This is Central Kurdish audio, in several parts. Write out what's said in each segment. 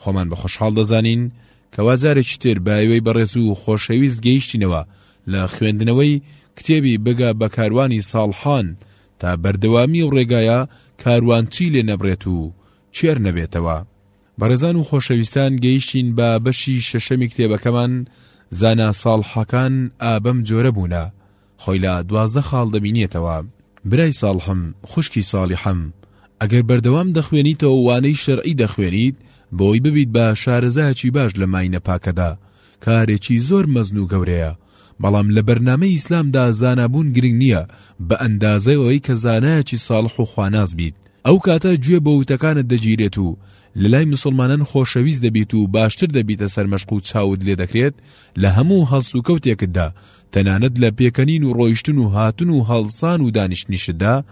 خۆمان بە خۆشحاڵ دەزانین کەوا جارێکی تر بایوەی بەڕێز و خۆشەویست گەیشتینەوە لە خوێندنەوەی کتێبی بگە بە کاروانی ساڵحان تا بەردەوامی و ڕێگایە کاروانچی لێ نەبرێت و کێر نەبێتەوە. بەڕێزان و خۆشەویستان گەیشتین بە بەشی شەشەمی کتێبەکەمان زانا ساڵحەکان ئا بەم جۆرە بوونە، خۆی لە دوازدە خاڵ دەبینێتەوە. برای ساڵحم، خوشکی ساڵیحم، ئەگەر بەردەوام دەخوێنیتەوە وانەی شەرعی دەخوێنیت بۆی ببیت بە شارەزایەکی باش لە ماینە پاکەدا کارێکی زۆر مەزن و گەورەیە بەڵام لە بەرنامەی ئیسلامدا زانابوون گرنگ نییە بە ئەندازەی ئەوەی کە زانایەکی ساڵح و خواناس بیت ئەو کاتە گوێ بۆ وتەکانت دەگیرێت و لە لای مسلمانان خۆشەویست دەبیت و باشتر دەبیتە سەرمەشق و چاوت لێ دەکرێت لە هەموو هەڵسوکەوتێکتدا تەنانەت لە پێکەنین و ڕۆیشتن و هاتن و هەڵسان و دانیشتنیشتدا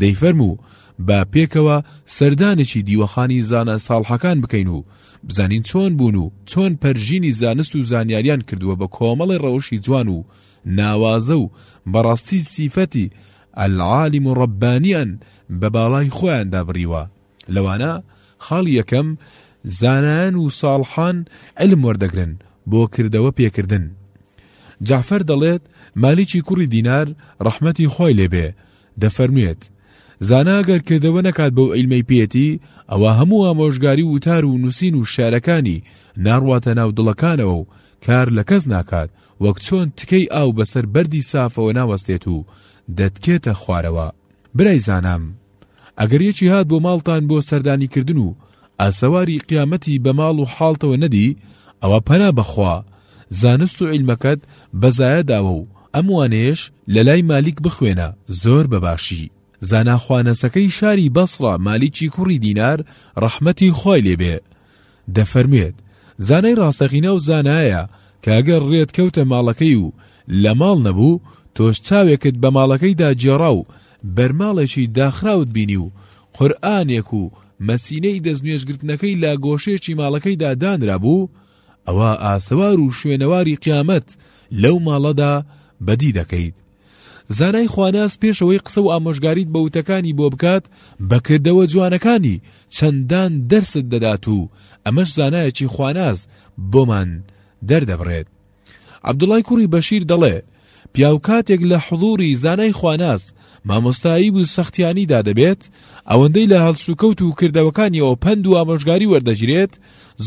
دەیفەرموو، با پێکەوە سەردانێکی دیوەخانی زانا ساڵحەکان بکەین و بزانین چۆن بوون و چۆن پەرژینی زانست و زانیاریان کردووە بە کۆمەڵێ ڕەوشی جوان و ناوازە و بەڕاستی سیفەتی العالم الربانییان بە باڵای خۆیاندا بڕیوە. لەوانە، خاڵی یەکەم، زانایان و ساڵحان عیلم وەردەگرن بۆ کردەوە پێکردن. جەعفەر دەڵێت، مالیکی کوڕی دینار ڕەحمەتی خوای لێ بێ دەفەرموێت، زانا گەر کردەوە نەکات بەو عیلمەی پێیەتی ئەوا هەموو ئامۆژگاری و وتار و نووسین و شعرەکانی ناڕواتە ناو دڵەکانەوە و کار لە کەس ناکات وەک چۆن تکەی ئاو بەسەر بەردی سافەوە ناوەستێت و دەتکێتە خوارەوە. برای زانام! ئەگەر یەکی هات بۆ ماڵتان بۆ سەردانی کردن و ئاسەواری قیامەتی بە ماڵ و حاڵتەوە نەدی ئەوە پەنا بەخوا زانست و عیلمەکەت بە زایە داوە و ئەم وانەیەش لە لای مالیک بخوێنە زۆر بە باشی زانا خوانەسەکەی شاری بەسڕە مالیکی کوڕی دینار ڕەحمەتی خوای لێ بێ دەفەرموێت، زانای ڕاستەقینە ئەو زانایە کە ئەگەر ڕێت کەوتە ماڵەکەی و لە ماڵ نەبوو، تۆش چاوێکت بە ماڵەکەیدا گێڕا و بەرماڵێکی داخراوت بینی و قورئانێک و مەسینەی دەست نوێژگرتنەکەی لە گۆشەیەکی ماڵەکەیدا دانرابوو، ئەوا ئاسەوار و شوێنەواری قیامەت لەو ماڵەدا بەدی دەکەیت. زانای خواناس پێش ئەوەی قسە و ئامۆژگاریت بە وتەکانی بۆ بکات، بە کردەوە جوانەکانی چەندان دەرست دەدات و ئەمەش زانایەکی خواناس بۆمان دەردەبڕێت. عەبدوڵای کوڕی بەشیر دەڵێ، پیاو کاتێک لە حوزووری زانای خواناس، مامۆستایی بو سەختیانی دا دەبێت، ئەوەندەی لە هەڵسوکەوت و کردەوەکانیەوە پەند و ئامۆژگاری وەردەگیرێت،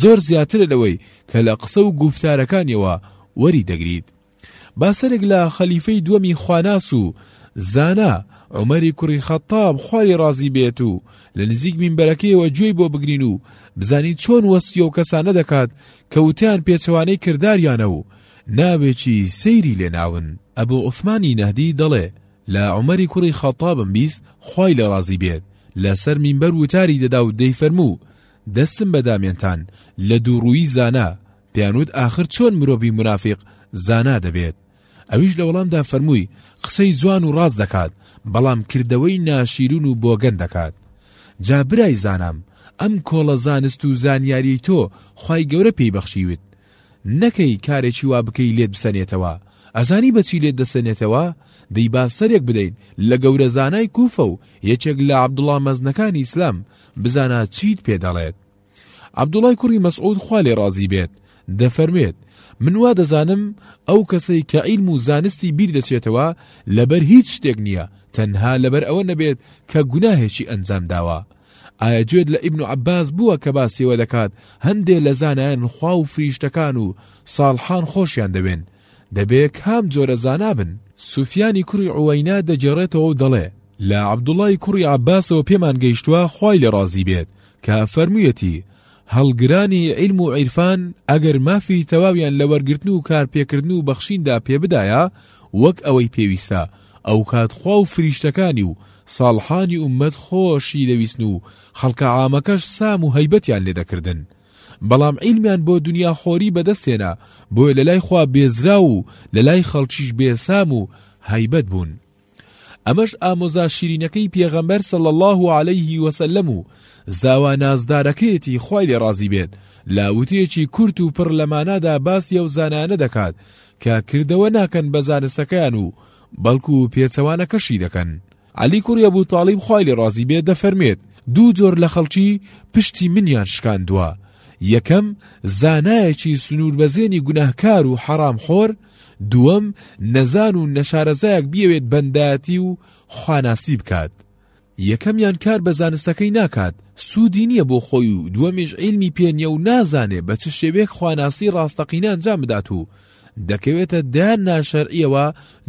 زۆر زیاترە لەوەی کە لە قسە و گوفتارەکانیەوە وەریدەگریت. با سەرێک لە خەلیفەی دووەمی خواناس و زانا، عومەری کوڕی خەتتاب خوا لێی ڕازی بێت و لە نزیک مینبەرەکەیەوە گوێی بۆ بگرین و بزانین چۆن وەسفی ئەو کەسانە دەکات کە وتەیان پێچەوانەی کرداریانە و ناوێکی سەیری لێ ناون. ئەبو عوسمانی نەهدی دەڵێ، لە عومەری کوڕی خەتتابم بیست خوای لێ ڕازی بێت لە سەر مینبەر وتاری دەدا و دەیفەرموو، دەستم بە دامێنتان لە دووڕوویی زانا، پێیان وت ئاخر چۆن مرۆڤی مونافیق زانا دەبێت؟ ئەویش لە وەڵامدا فەرمووی، قسەی جوان و ڕاست دەکات، بەڵام کردەوەی ناشیرون و بۆگەن دەکات. جا برای زانام، ئەم کۆڵە زانست و زانیاریەی تۆ خوای گەورە پێی بەخشیوت، نەکەی کارێکی وا بکەی لێت بسەنێتەوە، ئەزانی بە چی لێت دەسەنێتەوە؟ دەی با سەرێک بدەین لە گەورە زانای کوفە و یەکێک لە عەبدوڵا مەزنەکانی ئیسلام، بزانە چیت پێ دەڵێت. عەبدوڵای کوڕی مەسعود خوا لێ ڕازی بێت دەفەرموێت، من وا دەزانم ئەو کەسەی کە عیلم و زانستی بیر دەچێتەوە لەبەر هیچ شتێک نییە تەنها لەبەر ئەوە نەبێت کە گوناهێکی ئەنجام داوە. ئایا جوێت لە ئیبن عەباس بووە کە باسی ئەوە دەکات هەندێ لە زانایان خوا و فریشتەکان و ساڵحان خۆشیان دەوێن دەبێ کام جۆرە زانا بن؟ سوفیانی کوڕی عوەینە دەگێڕێتەوە و دەڵێ، لە عەبدوڵڵای کوڕی عەباسەوە پێمان گەیشتووە خوای لێ ڕازی بێت کە فەرموویەتی، هەڵگرانی عیلم و عیرفان ئەگەر مافی تەواویان لە وەرگرتن و کارپێکردن و بەخشیندا پێ بدایە وەک ئەوەی پێویستە، ئەوکات خوا و فریشتەکانی و ساڵحانی ئوممەت خۆشی دەویستن و خەڵکە عامەکەش سام و هەیبەتیان لێ دەکردن. بەڵام عیلمیان بۆ دونیا خۆری بەدەست هێنا، بۆیە لەلای خوا بێزراو و لەلای خەڵکیش بێسام و هەیبەت بوون. ئەمەش ئامۆزا شیرینەکەی پێغەمبەر صلی اللە علیه وسلم و زاوا نازدارەکەیەتی خوای لێ ڕازی بێت، لە وتەیەکی کورت و پڕ لە مانادا باسی ئەو زانایانە دەکات کە کردەوە ناکەن بە زانستەکەیان و بەڵکو پێچەوانەکەشی دەکەن. عەلی کوڕی ئەبو تاڵیب خوای لێ ڕازی بێت دەفەرموێت، دوو جۆر لە خەڵکی پشتی منیان شکاندوە، یەکەم، زانایەکی سنوور بەزێنی گوناهکار و حەڕام خۆر، دووەم، نەزان و نەشارەزایەک بیەوێت بەندایەتی و خواناسی بکات. یەکەمیان کار بە زانستەکەی ناکات، سوودی نیە بۆ خۆی و دووەمیش عیلمی پێ نیە و نازانێت بە چ شێوەیەک خواناسی ڕاستەقینە ئەنجام بدات و دەکەوێتە دەیان ناشەرعیەوە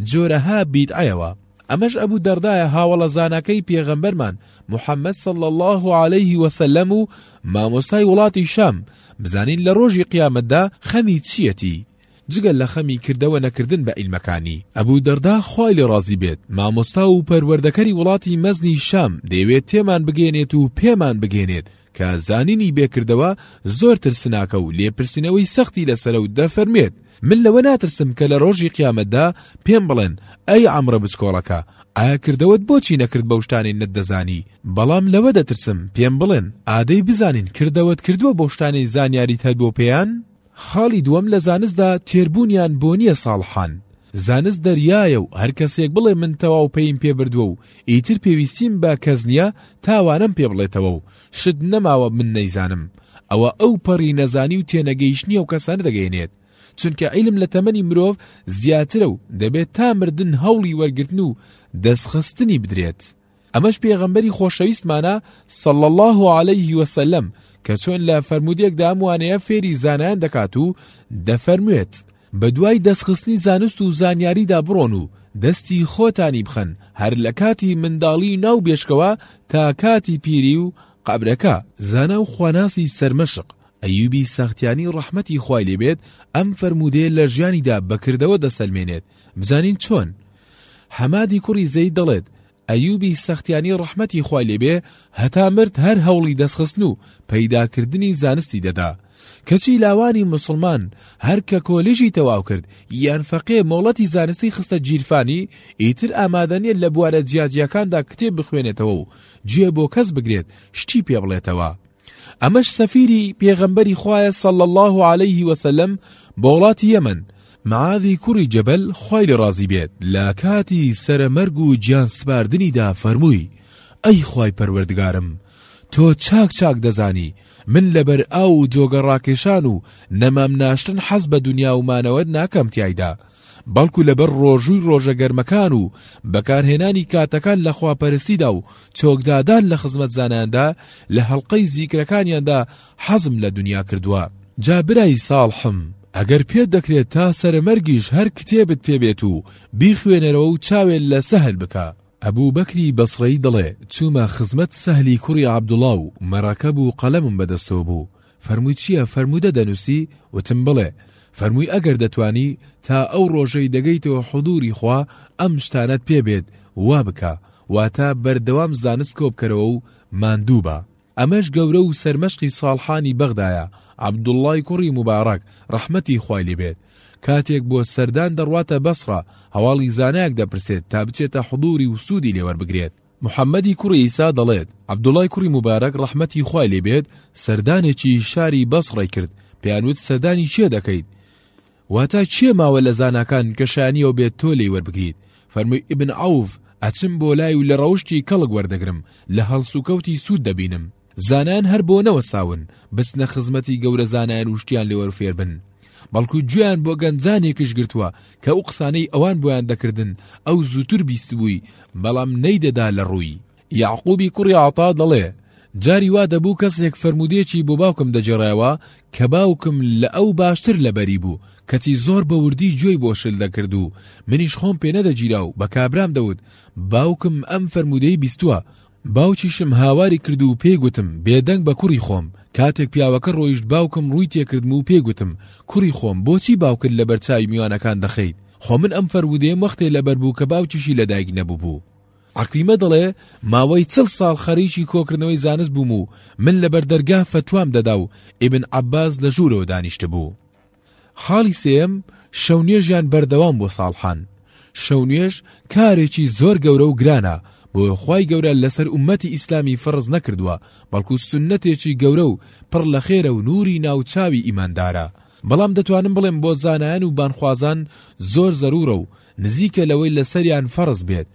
جۆرەها بیدعەیەوە. ئەمەش ئەبو دەردایە هاوەڵە زانەکەی پێغەمبەرمان محمد صلی اللە علیه وسلم و مامۆستای وڵاتی شام، بزانین لە ڕۆژی قیامەتدا خەمی چیەتی؟ جگە لە خەمی کردەوە نەکردن بە عیلمەکانی، ئەبو دەردا خوای لێ ڕازی بێت مامۆستا و پەروەردەکەری وڵاتی مەزنی شام دەیەوێت تێمان بگەیەنێت و پێمان بگەیەنێت کە زانینی بێ کردەوە زۆر ترسناکە و لێپرسینەوەی سەختی لەسەرە و دەفەرموێت، من لەوە ناترسم کە لە ڕۆژی قیامەتدا پێم بڵێن، ئەی عەمڕە بچکۆڵەکە، ئایا کردەوەت بۆچی نەکرد بەو شتانەی نەتدەزانی، بەڵام لەوە دەترسم پێم بڵێن، ئادەی بزانین کردەوەت کردووە بەو شتانەی زانیاریت هەبووە پێیان؟ خاڵی دووەم لە زانستدا تێربوونیان بۆ نییە ساڵحان، زانست دەریایە و هەر کەسێک بڵێ من تەواو پەیم پێ بردووە و ئیتر پێویستیم بە کەس نییە تا وانەم پێ بڵێتەوە و شت نەماوە من نەیزانم ئەوە ئەو پەڕی نەزانی و تێنەگەیشتنی ئەو کەسانە دەگەیەنێت چونکە عیلم لە تەمەنی مرۆڤ زیاترە و دەبێت تا مردن هەوڵی وەرگرتن و دەستخستنی بدرێت. ئەمەش پێغەمبەری خۆشەویستمانە صلی اللە علیه وسلم کە چۆن لە فەرمودێکدا ئەم وانەیە فێری زانایان دەکات و دەفەرموێت بە دوای دەستخستنی زانست و زانیاریدا بڕۆن و دەستی خۆتانی بخەن هەر لە کاتی منداڵی ناو بێشکەوە تا کاتی پیری و قەبرەکە زانا و خواناسی سەرمەشق ئەیوبی سەختیانی ڕەحمەتی خوای لێبێت ئەم فەرمودەیە لە ژیانیدا بەکردەوە دەسەلمێنێت بزانین چۆن؟ حەمادی کوڕی زەید دەڵێت، ئەیوبی سەختیانی ڕەحمەتی خوای لێ بێ هەتا مرد هەر هەوڵی دەستخستن و پەیداکردنی زانستی دەدا، کەچی لاوانی موسڵمان هەر کە کۆلیژی تەواوکرد یان فەقێ مۆڵەتی زانستی خستە گیرفانی ئیتر ئامادە نیە لە بوارە جیاجیاکاندا کتێب بخوێنێتەوە و گوێ بۆ کەس بگرێت شتی پێ بڵێتەوە. ئەمەش سەفیری پێغەمبەری خوایە صلی اللە علیه وسلم بۆ وڵاتی یەمەن، معاذی کوڕی جەبەل خوای لێ ڕازی بێت لە کاتی سەرە مەرگ و گیان سپاردنیدا فەرمووی، ئەی خوای پەروەردگارم تۆ چاک چاک دەزانی من لەبەر ئاو و جۆگە ڕاکێشان و نەمام ناشتن حەز بە دونیا و مانەوە ناکەم تیایدا، بەڵکو لەبەر ڕۆژووی ڕۆژە گەرمەکان و بەکارهێنانی کاتەکان لە خواپەرستیدا و چۆکدادان لە خزمەت زانایاندا لە هەڵقەی زیکرەکانیاندا حەزم لە دونیا کردوە. جا برای ساڵحم ئەگەر پێت دەکرێت تا سەر مەرگیش هەر کتێبت پێ بێت و بیخوێنەرەوە و چاوێ لە سەهل بکە. ئەبو بەکری بەسڕەیی دەڵێ، چوومە خزمەت سەهلی کوڕی عەبدوڵا و مەرەکەب و قەلەمم بەدەستەوە بوو، فەرمووی چییە؟ فەرموودە دەنووسی؟ وتم بڵێ. فەرمووی ئەگەر دەتوانی تا ئەو ڕۆژەی دەگەیتەوە حوزووری خوا ئەم شتانەت پێ بێت وا بکە، واتە بەردەوام زانست کۆ بکەرەوە و ماندوو بە. ئەمەش گەورە و سەرمەشقی ساڵحانی بەغدایە، عەبدوڵڵای کوڕی موبارەک ڕەحمەتی خوای لێ بێت، کاتێک بۆ سەردان دەڕواتە بەسڕە هەواڵی زانایەک دەپرسێت تا بچێتە حوزووری و سوودی لێ وەربگرێت، محەمەدی کوڕی ئیسا دەڵێت، عەبدوڵای کوڕی موبارەک ڕەحمەتی خوای لێ بێت سەردانێکی شاری بەسڕەی کرد، پێیان وت سەردانی کێ دەکەیت؟ واتە کێ ماوە لە زاناکان کە شایەنیەوە بێت تۆ لێی وەربگریت؟ فەرمووی ئیبن عەوف، ئەچم بۆ لای و لە ڕەوشتی کەڵک وەردەگرم، لە هەڵسوکەوتی سوود دەبینم. زانایان هەر بۆ نەوەستاون بچنە خزمەتی گەورە زانایان و شتیان لێوەر فێربن بەڵکو گوێیان بۆ گەنجانێکش گرتووە کە ئەو قسانەی ئەوان بۆیان دەکردن ئەو زووتر بیستبووی بەڵام نەیدەدا لە ڕووی یعقوبی کوڕی عەتا دەڵێ جاری وا دەبوو کەسێک فەرموودەیەکی بۆ باوکم دەگێڕایەوە کە باوکم لە ئەو باشتر لەبەری بوو کەچی زۆر بە وردی گوێی بۆ شل دەکرد و منیش خۆم پێ نەدەگیرا و بە کابرام دەوت باوکم ئەم فەرموودەی بیستووە باوکیشم هاواری کرد و پێی گوتم، بێدەنگ بە کوڕی خۆم، کاتێک پیاوەکە ڕۆیشت باوکم ڕووی تێکردم و پێی گوتم، کوڕی خۆم بۆچی باوکت لەبەر چاوی میوانەکان دەخەیت، خۆ من ئەم فەرموودەیەم وەختێ لەبەر بوو کە باوکیشی لەدایک نەبووبوو. عەکریمە دەڵێ، ماوەی چڵ ساڵ خەریکی کۆکردنەوەی زانست بووم و من لەبەر دەرگا فەتوام دەدا و ئیبن عەباس لە ژوورەوە دانیشتبوو. خاڵی سێیەم، شەونوێژیان بەردەوام بۆ ساڵحان، شەونوێژ کارێکی زۆر گەورە و گرانە، بۆیە خوای گەورە لەسەر ئوممەتی ئیسلامی فەڕز نەکردووە، بەڵکو سوننەتێکی گەورە و پڕ لە خێرە و نووری ناو چاوی ئیماندارە، بەڵام دەتوانم بڵێم بۆ زانایان و بانخوازان زۆر زەروورە و نزیکە لەوەی لەسەریان فەڕز بێت،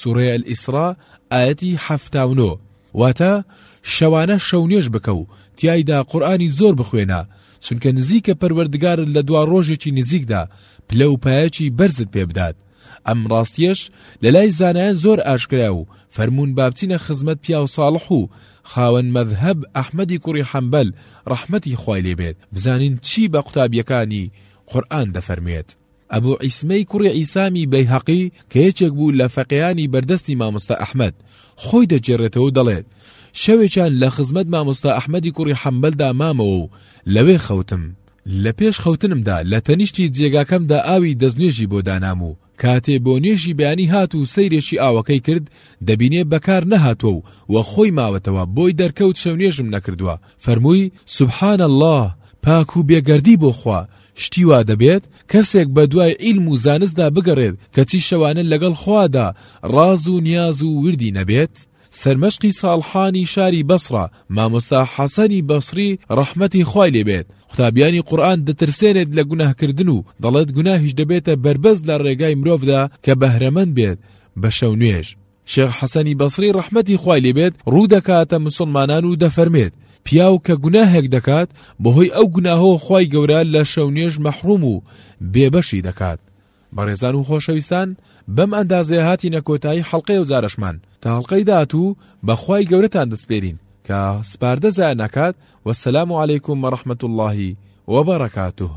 سورەی الاسراء ئایەتی حەفتا و نۆ واتە، شەوانە شەونوێژ بکە و تیایدا قورئانی زۆر بخوێنە، چونکە نزیکە پەروەردگارت لە دوا ڕۆژێکی نزیکدا پلە و پایەکی بەرزت پێ بدات، ئەم ڕاستیەش لەلای زانایان زۆر ئاشکرایە و فەرموون بابچینە خزمەت پیاو ساڵح و خاوەن مەزهەب ئەحمەدی کوڕی حەنبەل ڕەحمەتی خوای لێ بێت بزانین چی بە قوتابیەکانی قورئان دەفەرموێت. ئەبو عیسمەی کوڕی عیسامی بەیهەقی کە یەکێک بوو لە فەقێیانی بەردەستی مامۆستا ئەحمەد، خۆی دەگێڕێتەوە و دەڵێت، شەوێکیان لە خزمەت مامۆستا ئەحمەدی کوڕی حەنبەلدا مامەوە و لەوێ خەوتم، لە پێش خەوتنمدا لە تەنیشتی جێگاکەمدا ئاوی دەستنوێژی بۆ دانام و کاتێ بۆ نوێژی بەیانی هات و سەیرێکی ئاوەکەی کرد دەبینێ بەکار نەهاتووە و وەک خۆی ماوەتەوە، بۆی دەرکەوت شەونوێژم نەکردووە، فەرمووی، سبحان اللە، پاک و بێگەردی بۆ خوا، شتی وا دەبێت کەسێک بە دوای عیلم و زانستدا بگەڕێت کەچی شەوانە لەگەڵ خوادا ڕاز و نیاز و وردی نەبێت؟ سەرمەشقی ساڵحانی شاری بەسڕە مامۆستا حەسەنی بەسڕی ڕەحمەتی خوای لێ بێت قوتابیانی قورئان دەترسێنێت لە گوناهکردن و دەڵێت گوناهیش دەبێتە بەربەست لە ڕێگای مرۆڤدا کە بەهرەمەند بێت بە شەونوێژ شێخ حەسەنی بەسری ڕەحمەتی خوای لێ بێت ڕوو دەکاتە موسڵمانان و دەفەرمێت، پیاو کە گوناهێک دەکات بەهۆی ئەو گوناهەوە خوای گەورە لە شەونوێژ مەحروم و بێبەشی دەکات. بەڕێزان و خۆشەویستان بەم ئەندازەیە هاتینە کۆتایی حەڵقەی ئەوجارەشمان تا هەڵقەی داهاتوو بە خوای گەورەتان دەسپێرین کە سپاردە زایە ناکات وەسەلام علیکم وەڕەحمەتوڵڵاهی وەبەڕەکاتوه.